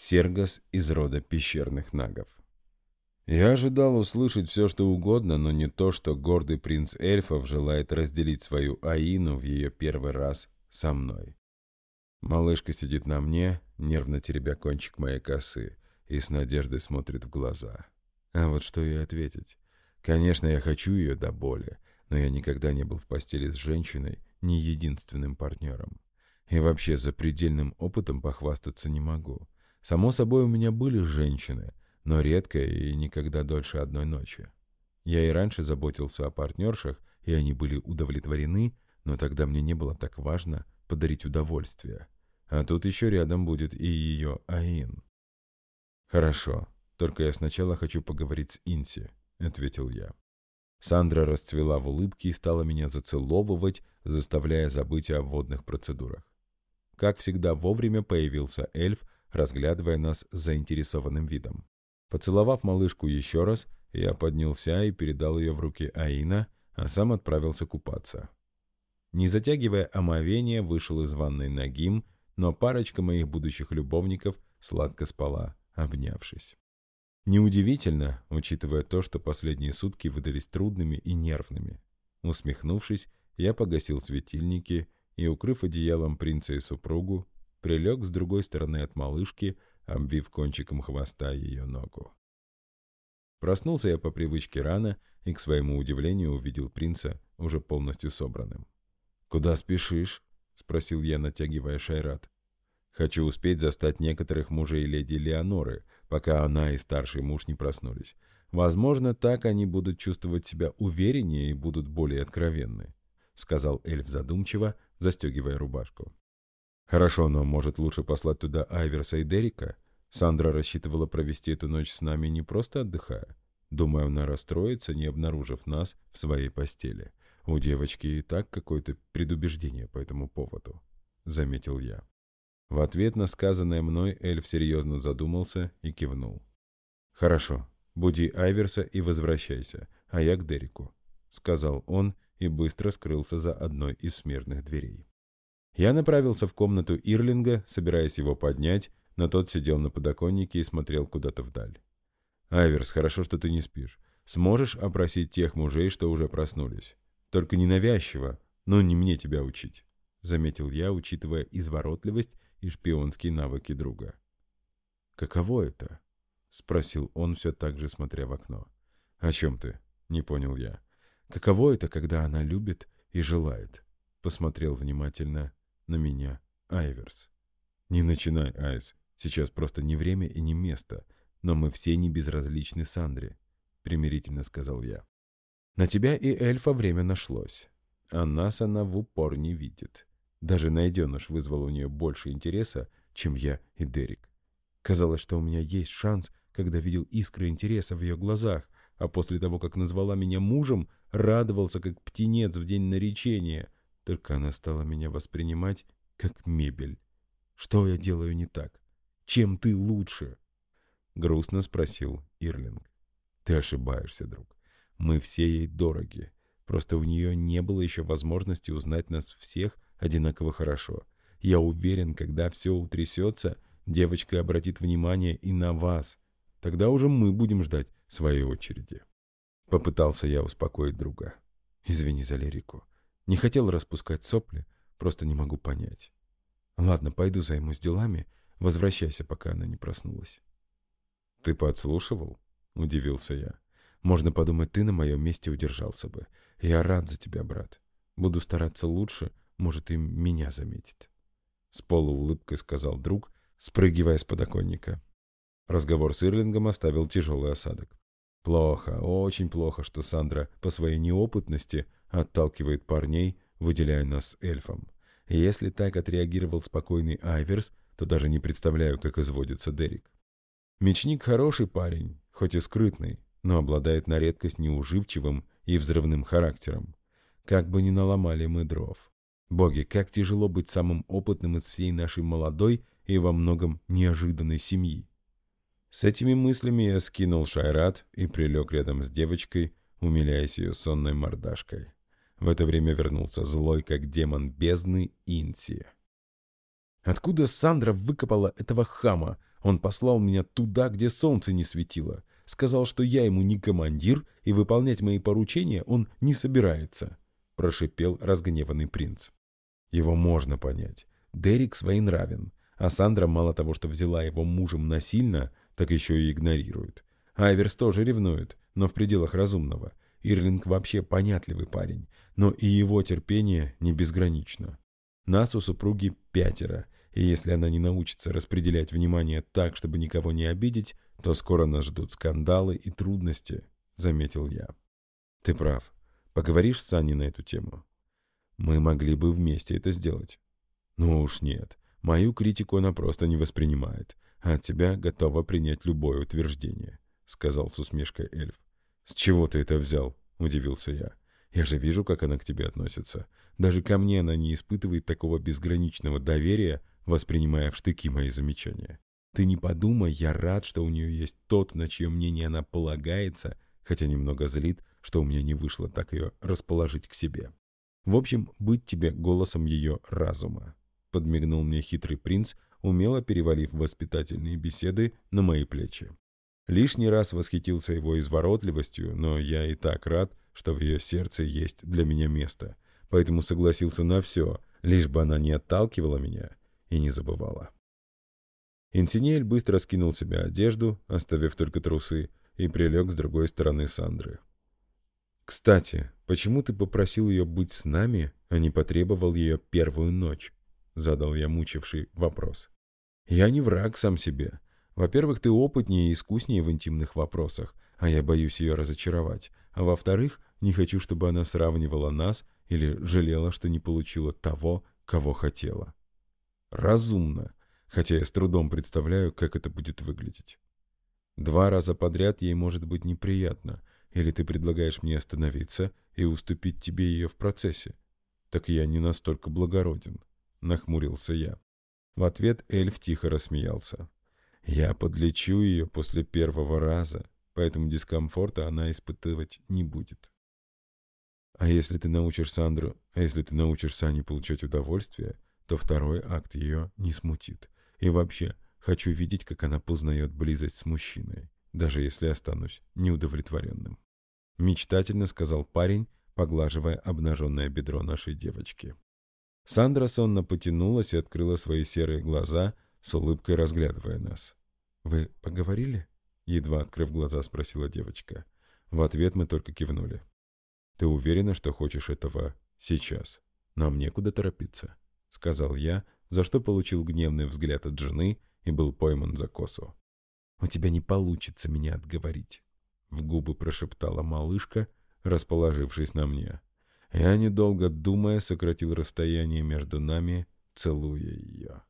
Сергас из рода пещерных нагов. Я ожидал услышать все, что угодно, но не то, что гордый принц эльфов желает разделить свою Аину в ее первый раз со мной. Малышка сидит на мне, нервно теребя кончик моей косы, и с надеждой смотрит в глаза. А вот что ей ответить? Конечно, я хочу ее до боли, но я никогда не был в постели с женщиной, не единственным партнером. И вообще за предельным опытом похвастаться не могу. Само собой, у меня были женщины, но редко и никогда дольше одной ночи. Я и раньше заботился о партнершах, и они были удовлетворены, но тогда мне не было так важно подарить удовольствие. А тут еще рядом будет и ее Аин. «Хорошо, только я сначала хочу поговорить с Инси», — ответил я. Сандра расцвела в улыбке и стала меня зацеловывать, заставляя забыть о водных процедурах. Как всегда, вовремя появился эльф, разглядывая нас заинтересованным видом. Поцеловав малышку еще раз, я поднялся и передал ее в руки Аина, а сам отправился купаться. Не затягивая омовение, вышел из ванной нагим, но парочка моих будущих любовников сладко спала, обнявшись. Неудивительно, учитывая то, что последние сутки выдались трудными и нервными. Усмехнувшись, я погасил светильники и, укрыв одеялом принца и супругу, прилег с другой стороны от малышки, обвив кончиком хвоста ее ногу. Проснулся я по привычке рано и, к своему удивлению, увидел принца уже полностью собранным. «Куда спешишь?» — спросил я, натягивая шайрат. «Хочу успеть застать некоторых мужей леди Леоноры, пока она и старший муж не проснулись. Возможно, так они будут чувствовать себя увереннее и будут более откровенны», — сказал эльф задумчиво, застегивая рубашку. Хорошо, но может лучше послать туда Айверса и Дерека? Сандра рассчитывала провести эту ночь с нами не просто отдыхая. Думаю, она расстроится, не обнаружив нас в своей постели. У девочки и так какое-то предубеждение по этому поводу, заметил я. В ответ на сказанное мной эльф серьезно задумался и кивнул. «Хорошо, буди Айверса и возвращайся, а я к Дереку», — сказал он и быстро скрылся за одной из смертных дверей. Я направился в комнату Ирлинга, собираясь его поднять, но тот сидел на подоконнике и смотрел куда-то вдаль. «Айверс, хорошо, что ты не спишь. Сможешь опросить тех мужей, что уже проснулись? Только ненавязчиво, но не мне тебя учить», — заметил я, учитывая изворотливость и шпионские навыки друга. «Каково это?» — спросил он, все так же смотря в окно. «О чем ты?» — не понял я. «Каково это, когда она любит и желает?» — посмотрел внимательно на меня Айверс. «Не начинай, Айс. Сейчас просто не время и не место. Но мы все не безразличны Сандре», — примирительно сказал я. «На тебя и эльфа время нашлось. А нас она в упор не видит. Даже найденыш вызвал у нее больше интереса, чем я и Дерек. Казалось, что у меня есть шанс, когда видел искры интереса в ее глазах, а после того, как назвала меня мужем, радовался, как птенец в день наречения — только она стала меня воспринимать как мебель. Что я делаю не так? Чем ты лучше? Грустно спросил Ирлинг. Ты ошибаешься, друг. Мы все ей дороги. Просто у нее не было еще возможности узнать нас всех одинаково хорошо. Я уверен, когда все утрясется, девочка обратит внимание и на вас. Тогда уже мы будем ждать своей очереди. Попытался я успокоить друга. Извини за лирику. Не хотел распускать сопли, просто не могу понять. Ладно, пойду займусь делами, возвращайся, пока она не проснулась. Ты подслушивал? Удивился я. Можно подумать, ты на моем месте удержался бы. Я рад за тебя, брат. Буду стараться лучше, может, и меня заметит. С полуулыбкой сказал друг, спрыгивая с подоконника. Разговор с Ирлингом оставил тяжелый осадок. Плохо, очень плохо, что Сандра по своей неопытности отталкивает парней, выделяя нас эльфом. Если так отреагировал спокойный Айверс, то даже не представляю, как изводится Дерек. Мечник хороший парень, хоть и скрытный, но обладает на редкость неуживчивым и взрывным характером. Как бы ни наломали мы дров. Боги, как тяжело быть самым опытным из всей нашей молодой и во многом неожиданной семьи. С этими мыслями я скинул шайрат и прилег рядом с девочкой, умиляясь ее сонной мордашкой. В это время вернулся злой, как демон бездны, Инси. «Откуда Сандра выкопала этого хама? Он послал меня туда, где солнце не светило. Сказал, что я ему не командир, и выполнять мои поручения он не собирается», — прошипел разгневанный принц. Его можно понять. Дерек своенравен, а Сандра мало того, что взяла его мужем насильно, так еще и игнорирует. Айверс тоже ревнует, но в пределах разумного. Ирлинг вообще понятливый парень, но и его терпение не безгранично. Нас у супруги пятеро, и если она не научится распределять внимание так, чтобы никого не обидеть, то скоро нас ждут скандалы и трудности, — заметил я. Ты прав. Поговоришь с Аней на эту тему? Мы могли бы вместе это сделать. Ну уж нет. Мою критику она просто не воспринимает, а от тебя готова принять любое утверждение, — сказал с усмешкой эльф. «С чего ты это взял?» — удивился я. «Я же вижу, как она к тебе относится. Даже ко мне она не испытывает такого безграничного доверия, воспринимая в штыки мои замечания. Ты не подумай, я рад, что у нее есть тот, на чье мнение она полагается, хотя немного злит, что у меня не вышло так ее расположить к себе. В общем, быть тебе голосом ее разума. Подмигнул мне хитрый принц, умело перевалив воспитательные беседы на мои плечи. Лишний раз восхитился его изворотливостью, но я и так рад, что в ее сердце есть для меня место, поэтому согласился на все, лишь бы она не отталкивала меня и не забывала. Инсинель быстро скинул себе одежду, оставив только трусы, и прилег с другой стороны Сандры. «Кстати, почему ты попросил ее быть с нами, а не потребовал ее первую ночь?» — задал я мучивший вопрос. «Я не враг сам себе. Во-первых, ты опытнее и искуснее в интимных вопросах, а я боюсь ее разочаровать. А во-вторых, не хочу, чтобы она сравнивала нас или жалела, что не получила того, кого хотела разумно, хотя я с трудом представляю, как это будет выглядеть. Два раза подряд ей может быть неприятно, или ты предлагаешь мне остановиться и уступить тебе ее в процессе. Так я не настолько благороден, — нахмурился я. В ответ эльф тихо рассмеялся. Я подлечу ее после первого раза, поэтому дискомфорта она испытывать не будет. А если ты научишь Сандру, а если ты научишь Сане получать удовольствие, то второй акт ее не смутит. И вообще, хочу видеть, как она познает близость с мужчиной, даже если останусь неудовлетворенным. Мечтательно сказал парень, поглаживая обнаженное бедро нашей девочки. Сандра сонно потянулась и открыла свои серые глаза, с улыбкой разглядывая нас. «Вы поговорили?» — едва открыв глаза, спросила девочка. В ответ мы только кивнули. «Ты уверена, что хочешь этого сейчас? Нам некуда торопиться». — сказал я, за что получил гневный взгляд от жены и был пойман за косу. «У тебя не получится меня отговорить», — в губы прошептала малышка, расположившись на мне. Я, недолго думая, сократил расстояние между нами, целуя ее.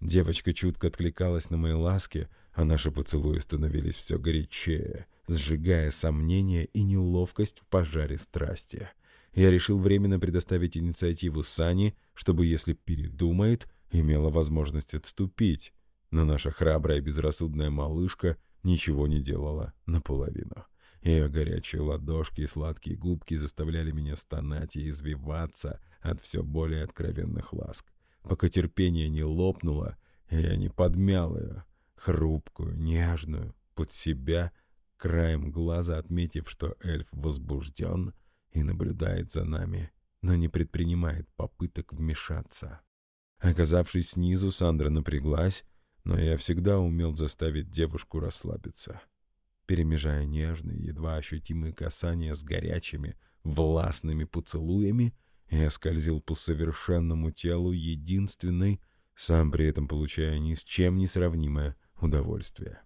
Девочка чутко откликалась на мои ласки, а наши поцелуи становились все горячее, сжигая сомнения и неловкость в пожаре страсти. Я решил временно предоставить инициативу Сани, чтобы, если передумает, имела возможность отступить. Но наша храбрая и безрассудная малышка ничего не делала наполовину. Ее горячие ладошки и сладкие губки заставляли меня стонать и извиваться от все более откровенных ласк. Пока терпение не лопнуло, я не подмял ее, хрупкую, нежную, под себя, краем глаза отметив, что эльф возбужден — и наблюдает за нами, но не предпринимает попыток вмешаться. Оказавшись снизу, Сандра напряглась, но я всегда умел заставить девушку расслабиться. Перемежая нежные, едва ощутимые касания с горячими, властными поцелуями, я скользил по совершенному телу единственной, сам при этом получая ни с чем не сравнимое удовольствие.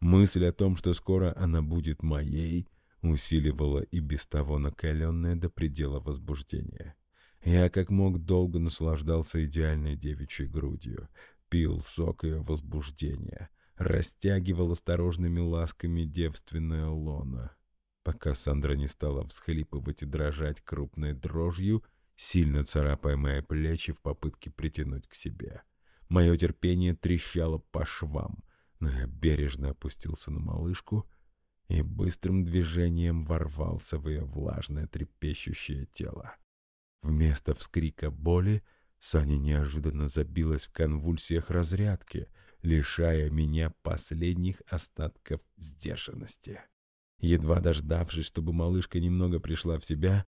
Мысль о том, что скоро она будет моей — усиливало и без того накаленное до предела возбуждение. Я как мог долго наслаждался идеальной девичьей грудью, пил сок ее возбуждения, растягивал осторожными ласками девственное лоно, пока Сандра не стала всхлипывать и дрожать крупной дрожью, сильно царапая мои плечи в попытке притянуть к себе. Мое терпение трещало по швам, но я бережно опустился на малышку — и быстрым движением ворвался в ее влажное трепещущее тело. Вместо вскрика боли Саня неожиданно забилась в конвульсиях разрядки, лишая меня последних остатков сдержанности. Едва дождавшись, чтобы малышка немного пришла в себя,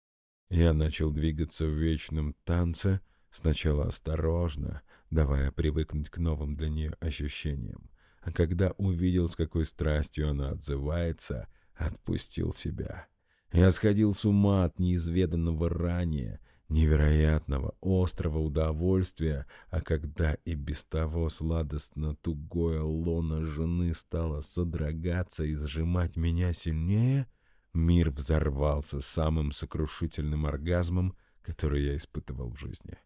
я начал двигаться в вечном танце, сначала осторожно, давая привыкнуть к новым для нее ощущениям, а когда увидел, с какой страстью она отзывается, отпустил себя. Я сходил с ума от неизведанного ранее, невероятного, острого удовольствия, а когда и без того сладостно тугое лоно жены стало содрогаться и сжимать меня сильнее, мир взорвался самым сокрушительным оргазмом, который я испытывал в жизни.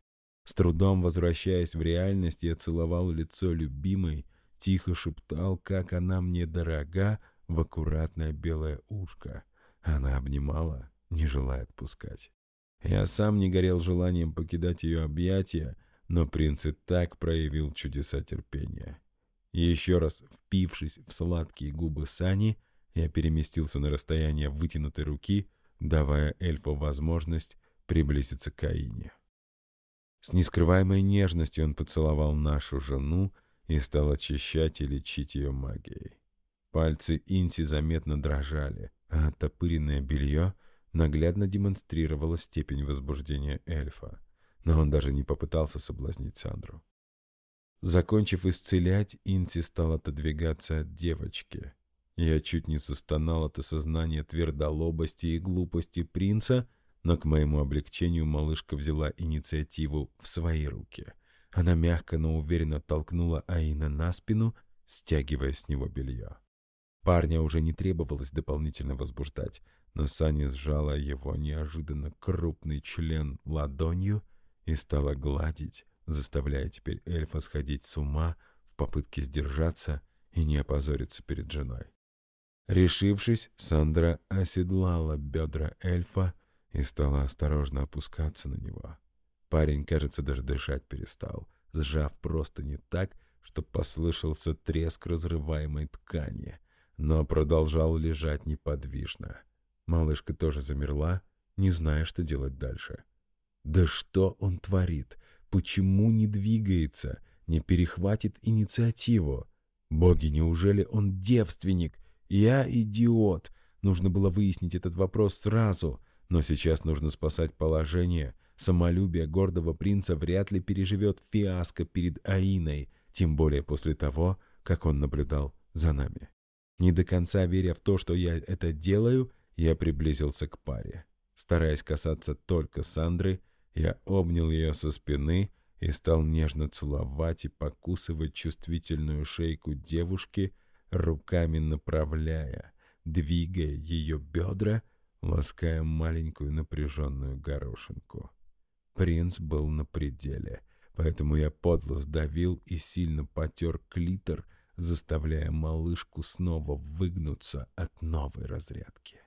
С трудом возвращаясь в реальность, я целовал лицо любимой, тихо шептал, как она мне дорога, в аккуратное белое ушко. Она обнимала, не желая отпускать. Я сам не горел желанием покидать ее объятия, но принц и так проявил чудеса терпения. Еще раз впившись в сладкие губы Сани, я переместился на расстояние вытянутой руки, давая эльфу возможность приблизиться к Аине. С нескрываемой нежностью он поцеловал нашу жену и стал очищать и лечить ее магией. Пальцы Инси заметно дрожали, а оттопыренное белье — наглядно демонстрировала степень возбуждения эльфа, но он даже не попытался соблазнить Сандру. Закончив исцелять, Инси стал отодвигаться от девочки. Я чуть не застонал от осознания твердолобости и глупости принца, но к моему облегчению малышка взяла инициативу в свои руки. Она мягко, но уверенно толкнула Аина на спину, стягивая с него белье. Парня уже не требовалось дополнительно возбуждать, но Саня сжала его неожиданно крупный член ладонью и стала гладить, заставляя теперь эльфа сходить с ума в попытке сдержаться и не опозориться перед женой. Решившись, Сандра оседлала бедра эльфа и стала осторожно опускаться на него. Парень, кажется, даже дышать перестал, сжав просто не так, что послышался треск разрываемой ткани — но продолжал лежать неподвижно. Малышка тоже замерла, не зная, что делать дальше. Да что он творит? Почему не двигается, не перехватит инициативу? Боги, неужели он девственник? Я идиот. Нужно было выяснить этот вопрос сразу, но сейчас нужно спасать положение. Самолюбие гордого принца вряд ли переживет фиаско перед Аиной, тем более после того, как он наблюдал за нами. Не до конца веря в то, что я это делаю, я приблизился к паре. Стараясь касаться только Сандры, я обнял ее со спины и стал нежно целовать и покусывать чувствительную шейку девушки, руками направляя, двигая ее бедра, лаская маленькую напряженную горошинку. Принц был на пределе, поэтому я подло сдавил и сильно потер клитор, заставляя малышку снова выгнуться от новой разрядки.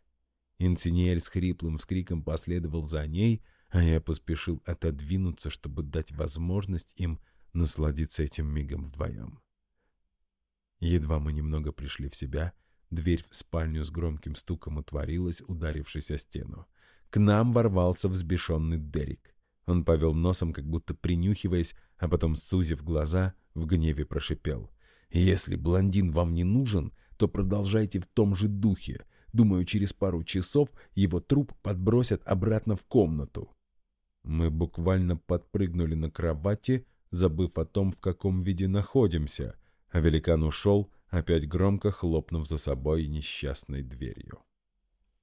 Инсиньель с хриплым вскриком последовал за ней, а я поспешил отодвинуться, чтобы дать возможность им насладиться этим мигом вдвоем. Едва мы немного пришли в себя, дверь в спальню с громким стуком отворилась, ударившись о стену. К нам ворвался взбешенный Дерек. Он повел носом, как будто принюхиваясь, а потом, сузив глаза, в гневе прошипел. Если блондин вам не нужен, то продолжайте в том же духе. Думаю, через пару часов его труп подбросят обратно в комнату. Мы буквально подпрыгнули на кровати, забыв о том, в каком виде находимся, а великан ушел, опять громко хлопнув за собой несчастной дверью.